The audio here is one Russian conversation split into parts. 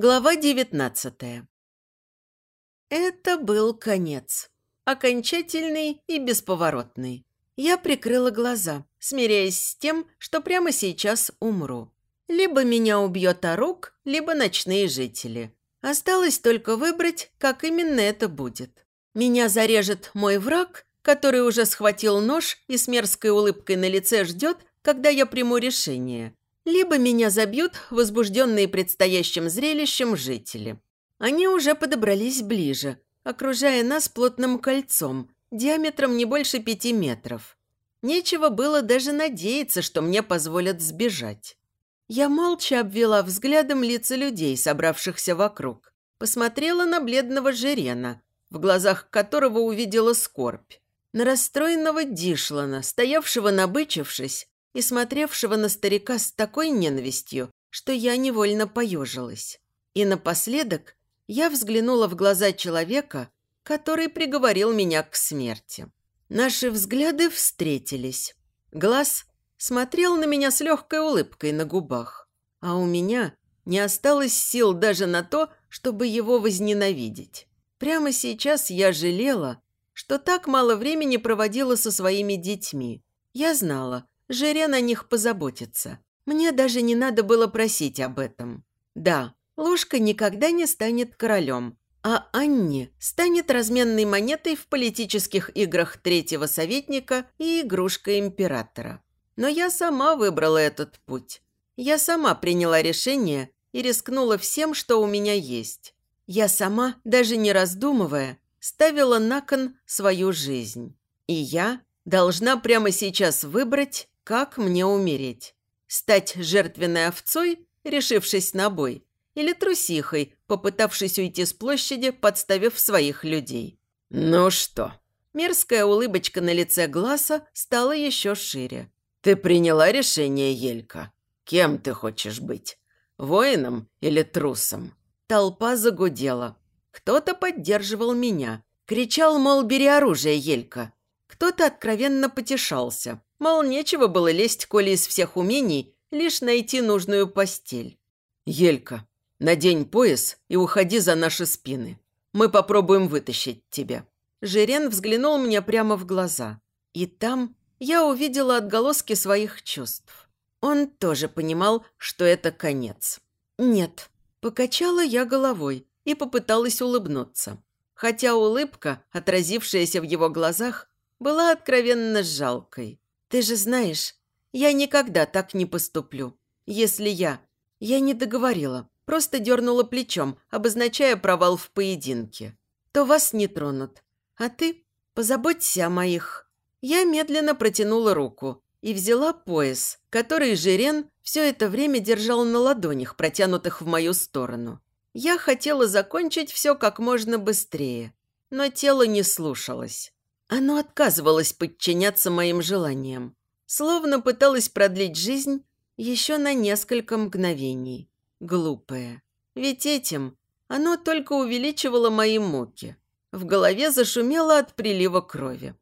Глава девятнадцатая. Это был конец. Окончательный и бесповоротный. Я прикрыла глаза, смиряясь с тем, что прямо сейчас умру. Либо меня убьет Арук, либо ночные жители. Осталось только выбрать, как именно это будет. Меня зарежет мой враг, который уже схватил нож и с мерзкой улыбкой на лице ждет, когда я приму решение. Либо меня забьют возбужденные предстоящим зрелищем жители. Они уже подобрались ближе, окружая нас плотным кольцом, диаметром не больше пяти метров. Нечего было даже надеяться, что мне позволят сбежать. Я молча обвела взглядом лица людей, собравшихся вокруг. Посмотрела на бледного Жерена, в глазах которого увидела скорбь. На расстроенного Дишлана, стоявшего набычившись и смотревшего на старика с такой ненавистью, что я невольно поежилась. И напоследок я взглянула в глаза человека, который приговорил меня к смерти. Наши взгляды встретились. Глаз смотрел на меня с легкой улыбкой на губах, а у меня не осталось сил даже на то, чтобы его возненавидеть. Прямо сейчас я жалела, что так мало времени проводила со своими детьми. Я знала, Жирен о них позаботится. Мне даже не надо было просить об этом. Да, Ложка никогда не станет королем, а Анни станет разменной монетой в политических играх третьего советника и игрушкой императора. Но я сама выбрала этот путь. Я сама приняла решение и рискнула всем, что у меня есть. Я сама, даже не раздумывая, ставила на кон свою жизнь. И я должна прямо сейчас выбрать, как мне умереть. Стать жертвенной овцой, решившись на бой, или трусихой, попытавшись уйти с площади, подставив своих людей. «Ну что?» Мерзкая улыбочка на лице Гласа стала еще шире. «Ты приняла решение, Елька? Кем ты хочешь быть? Воином или трусом?» Толпа загудела. Кто-то поддерживал меня. Кричал, мол, бери оружие, Елька. Кто-то откровенно потешался. Мол, нечего было лезть, коли из всех умений лишь найти нужную постель. «Елька, надень пояс и уходи за наши спины. Мы попробуем вытащить тебя». Жирен взглянул мне прямо в глаза. И там я увидела отголоски своих чувств. Он тоже понимал, что это конец. «Нет». Покачала я головой и попыталась улыбнуться. Хотя улыбка, отразившаяся в его глазах, была откровенно жалкой. «Ты же знаешь, я никогда так не поступлю. Если я...» Я не договорила, просто дернула плечом, обозначая провал в поединке. «То вас не тронут. А ты позаботься о моих...» Я медленно протянула руку и взяла пояс, который Жирен все это время держал на ладонях, протянутых в мою сторону. Я хотела закончить все как можно быстрее, но тело не слушалось. Оно отказывалось подчиняться моим желаниям, словно пыталось продлить жизнь еще на несколько мгновений. Глупое. Ведь этим оно только увеличивало мои муки. В голове зашумело от прилива крови.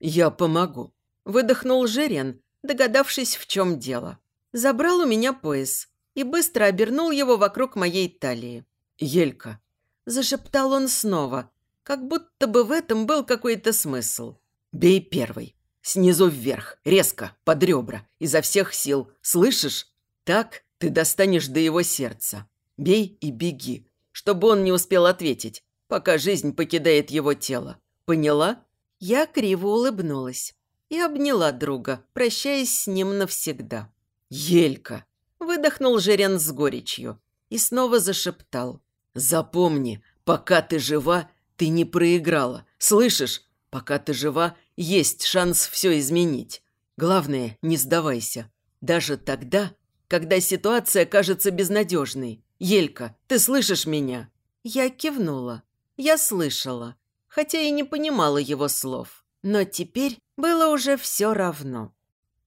«Я помогу», – выдохнул Жирен, догадавшись, в чем дело. Забрал у меня пояс и быстро обернул его вокруг моей талии. «Елька», – зашептал он снова, как будто бы в этом был какой-то смысл. «Бей первый. Снизу вверх, резко, под ребра, изо всех сил. Слышишь? Так ты достанешь до его сердца. Бей и беги, чтобы он не успел ответить, пока жизнь покидает его тело. Поняла?» Я криво улыбнулась и обняла друга, прощаясь с ним навсегда. «Елька!» – выдохнул Жерен с горечью и снова зашептал. «Запомни, пока ты жива, ты не проиграла. Слышишь? Пока ты жива, есть шанс все изменить. Главное, не сдавайся. Даже тогда, когда ситуация кажется безнадежной. Елька, ты слышишь меня?» Я кивнула. Я слышала хотя и не понимала его слов. Но теперь было уже все равно.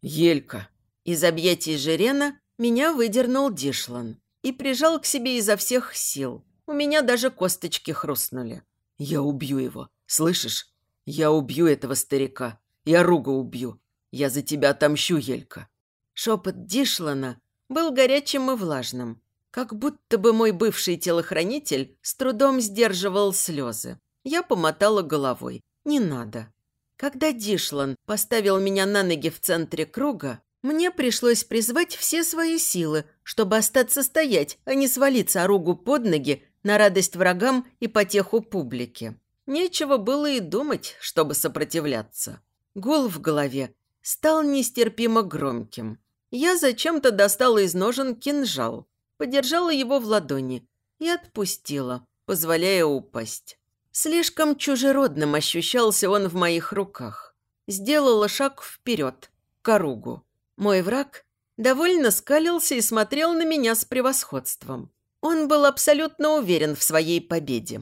«Елька!» Из объятий Жирена меня выдернул Дишлан и прижал к себе изо всех сил. У меня даже косточки хрустнули. «Я убью его, слышишь? Я убью этого старика. Я Руга убью. Я за тебя отомщу, Елька». Шепот Дишлана был горячим и влажным, Как будто бы мой бывший телохранитель с трудом сдерживал слезы. Я помотала головой. Не надо. Когда Дишлан поставил меня на ноги в центре круга, мне пришлось призвать все свои силы, чтобы остаться стоять, а не свалиться оругу под ноги на радость врагам и потеху публики. Нечего было и думать, чтобы сопротивляться. Гул в голове стал нестерпимо громким. Я зачем-то достала из ножен кинжал, подержала его в ладони и отпустила, позволяя упасть. Слишком чужеродным ощущался он в моих руках. Сделала шаг вперед, к оругу. Мой враг довольно скалился и смотрел на меня с превосходством. Он был абсолютно уверен в своей победе.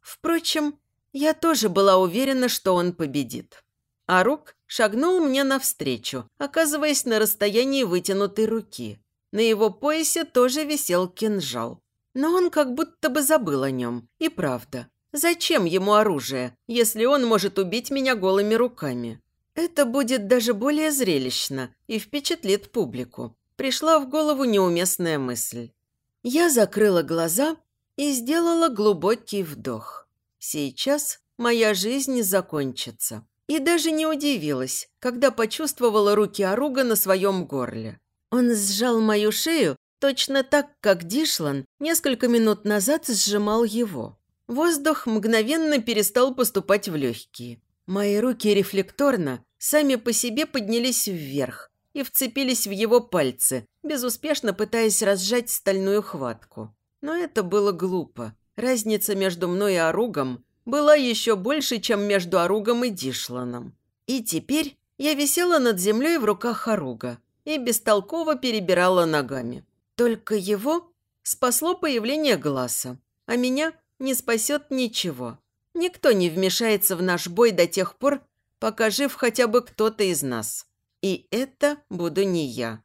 Впрочем, я тоже была уверена, что он победит. А Рук шагнул мне навстречу, оказываясь на расстоянии вытянутой руки. На его поясе тоже висел кинжал. Но он как будто бы забыл о нем. И правда, зачем ему оружие, если он может убить меня голыми руками? Это будет даже более зрелищно и впечатлит публику. Пришла в голову неуместная мысль. Я закрыла глаза и сделала глубокий вдох. Сейчас моя жизнь закончится. И даже не удивилась, когда почувствовала руки Аруга на своем горле. Он сжал мою шею точно так, как Дишлан несколько минут назад сжимал его. Воздух мгновенно перестал поступать в легкие. Мои руки рефлекторно сами по себе поднялись вверх и вцепились в его пальцы, безуспешно пытаясь разжать стальную хватку. Но это было глупо. Разница между мной и Оругом была еще больше, чем между Оругом и Дишланом. И теперь я висела над землей в руках Оруга и бестолково перебирала ногами. Только его спасло появление глаза, а меня не спасет ничего. Никто не вмешается в наш бой до тех пор, пока жив хотя бы кто-то из нас. И это буду не я.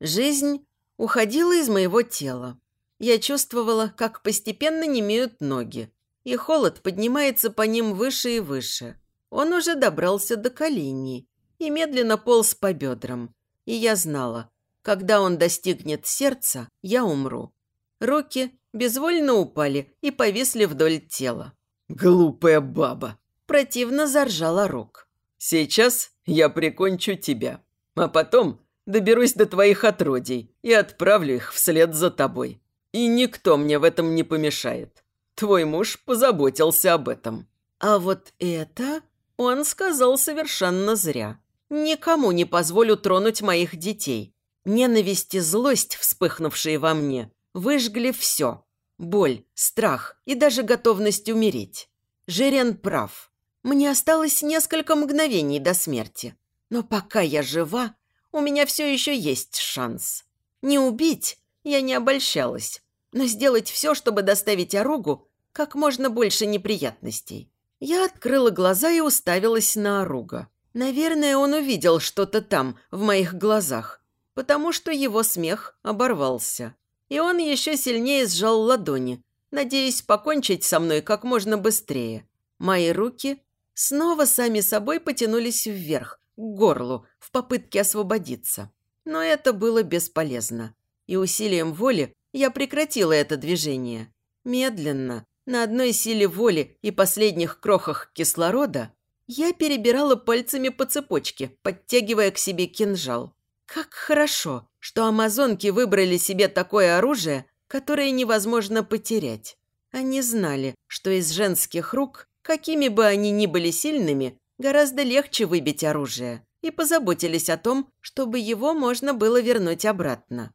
Жизнь уходила из моего тела. Я чувствовала, как постепенно немеют ноги, и холод поднимается по ним выше и выше. Он уже добрался до коленей и медленно полз по бедрам. И я знала, когда он достигнет сердца, я умру. Руки безвольно упали и повисли вдоль тела. «Глупая баба!» Противно заржала Рок. «Сейчас я прикончу тебя, а потом доберусь до твоих отродий и отправлю их вслед за тобой. И никто мне в этом не помешает. Твой муж позаботился об этом». А вот это он сказал совершенно зря. Никому не позволю тронуть моих детей. Ненависть и злость, вспыхнувшие во мне, выжгли все. Боль, страх и даже готовность умереть. Жерен прав. Мне осталось несколько мгновений до смерти. Но пока я жива, у меня все еще есть шанс. Не убить я не обольщалась, но сделать все, чтобы доставить Оругу как можно больше неприятностей. Я открыла глаза и уставилась на Оруга. Наверное, он увидел что-то там, в моих глазах, потому что его смех оборвался. И он еще сильнее сжал ладони, надеясь покончить со мной как можно быстрее. Мои руки снова сами собой потянулись вверх, к горлу, в попытке освободиться. Но это было бесполезно. И усилием воли я прекратила это движение. Медленно, на одной силе воли и последних крохах кислорода, я перебирала пальцами по цепочке, подтягивая к себе кинжал. Как хорошо, что амазонки выбрали себе такое оружие, которое невозможно потерять. Они знали, что из женских рук Какими бы они ни были сильными, гораздо легче выбить оружие, и позаботились о том, чтобы его можно было вернуть обратно.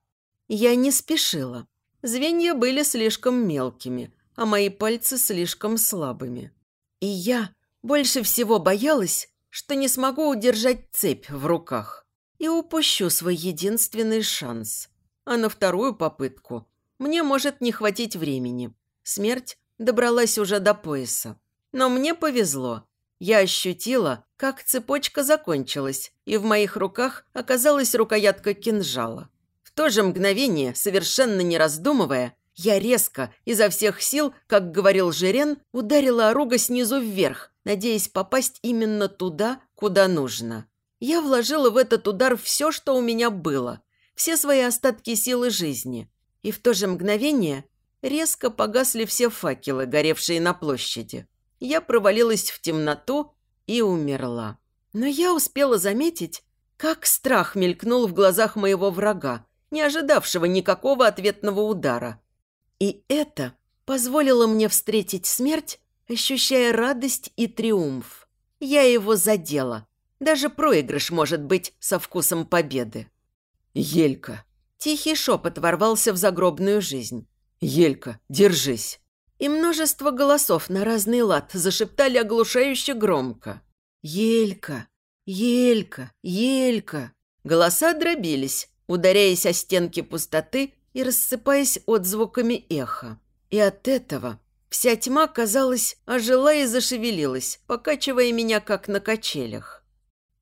Я не спешила. Звенья были слишком мелкими, а мои пальцы слишком слабыми. И я больше всего боялась, что не смогу удержать цепь в руках и упущу свой единственный шанс. А на вторую попытку мне может не хватить времени. Смерть добралась уже до пояса. Но мне повезло. Я ощутила, как цепочка закончилась, и в моих руках оказалась рукоятка кинжала. В то же мгновение, совершенно не раздумывая, я резко, изо всех сил, как говорил Жирен, ударила оруга снизу вверх, надеясь попасть именно туда, куда нужно. Я вложила в этот удар все, что у меня было, все свои остатки силы жизни. И в то же мгновение резко погасли все факелы, горевшие на площади. Я провалилась в темноту и умерла. Но я успела заметить, как страх мелькнул в глазах моего врага, не ожидавшего никакого ответного удара. И это позволило мне встретить смерть, ощущая радость и триумф. Я его задела. Даже проигрыш может быть со вкусом победы. «Елька!» Тихий шепот ворвался в загробную жизнь. «Елька, держись!» И множество голосов на разный лад зашептали оглушающе громко. «Елька! Елька! Елька!» Голоса дробились, ударяясь о стенки пустоты и рассыпаясь отзвуками эха. И от этого вся тьма, казалось, ожила и зашевелилась, покачивая меня, как на качелях.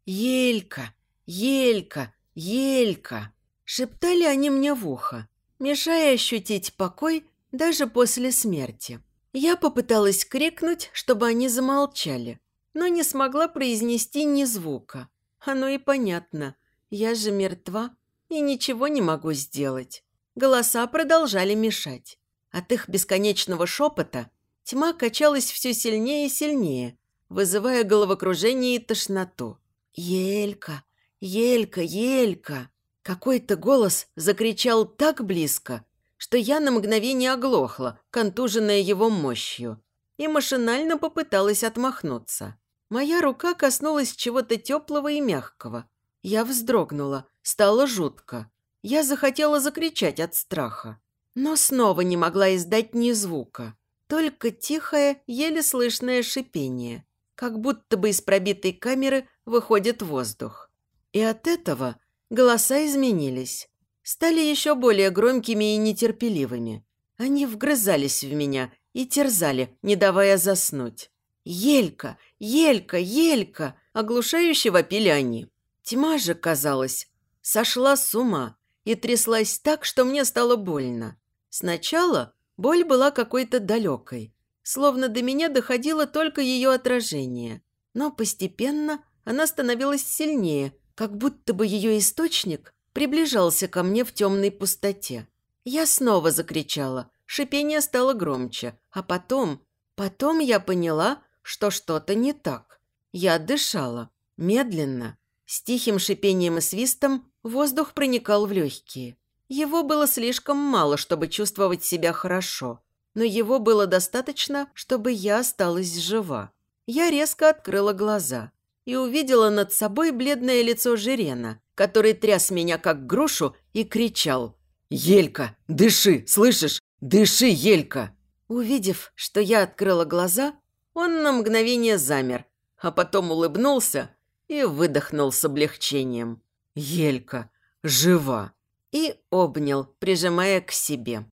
«Елька! Елька! Елька!» Шептали они мне в ухо, мешая ощутить покой даже после смерти. Я попыталась крикнуть, чтобы они замолчали, но не смогла произнести ни звука. Оно и понятно, я же мертва и ничего не могу сделать. Голоса продолжали мешать. От их бесконечного шепота тьма качалась все сильнее и сильнее, вызывая головокружение и тошноту. «Елька! Елька! Елька!» Какой-то голос закричал так близко, что я на мгновение оглохла, контуженная его мощью, и машинально попыталась отмахнуться. Моя рука коснулась чего-то теплого и мягкого. Я вздрогнула, стало жутко. Я захотела закричать от страха, но снова не могла издать ни звука, только тихое, еле слышное шипение, как будто бы из пробитой камеры выходит воздух. И от этого Голоса изменились. Стали еще более громкими и нетерпеливыми. Они вгрызались в меня и терзали, не давая заснуть. «Елька! Елька! Елька!» Оглушающе вопили они. Тьма же, казалось, сошла с ума и тряслась так, что мне стало больно. Сначала боль была какой-то далекой, словно до меня доходило только ее отражение. Но постепенно она становилась сильнее – как будто бы ее источник приближался ко мне в темной пустоте. Я снова закричала, шипение стало громче, а потом, потом я поняла, что что-то не так. Я дышала, медленно, с тихим шипением и свистом воздух проникал в легкие. Его было слишком мало, чтобы чувствовать себя хорошо, но его было достаточно, чтобы я осталась жива. Я резко открыла глаза и увидела над собой бледное лицо Жирена, который тряс меня как грушу и кричал. «Елька, дыши, слышишь? Дыши, Елька!» Увидев, что я открыла глаза, он на мгновение замер, а потом улыбнулся и выдохнул с облегчением. «Елька, жива!» И обнял, прижимая к себе.